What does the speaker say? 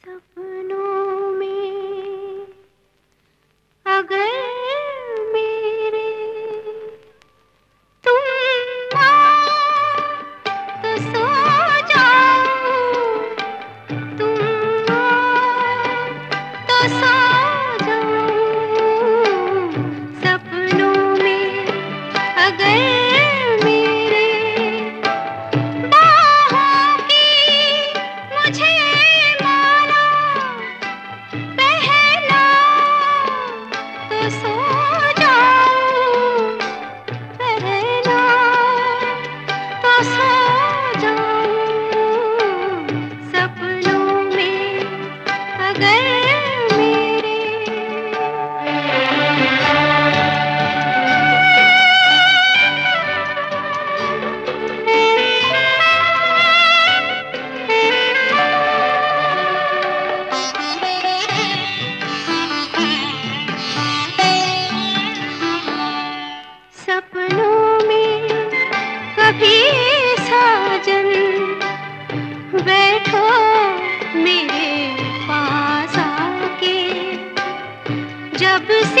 सपनों मेरे पास आके जब सीने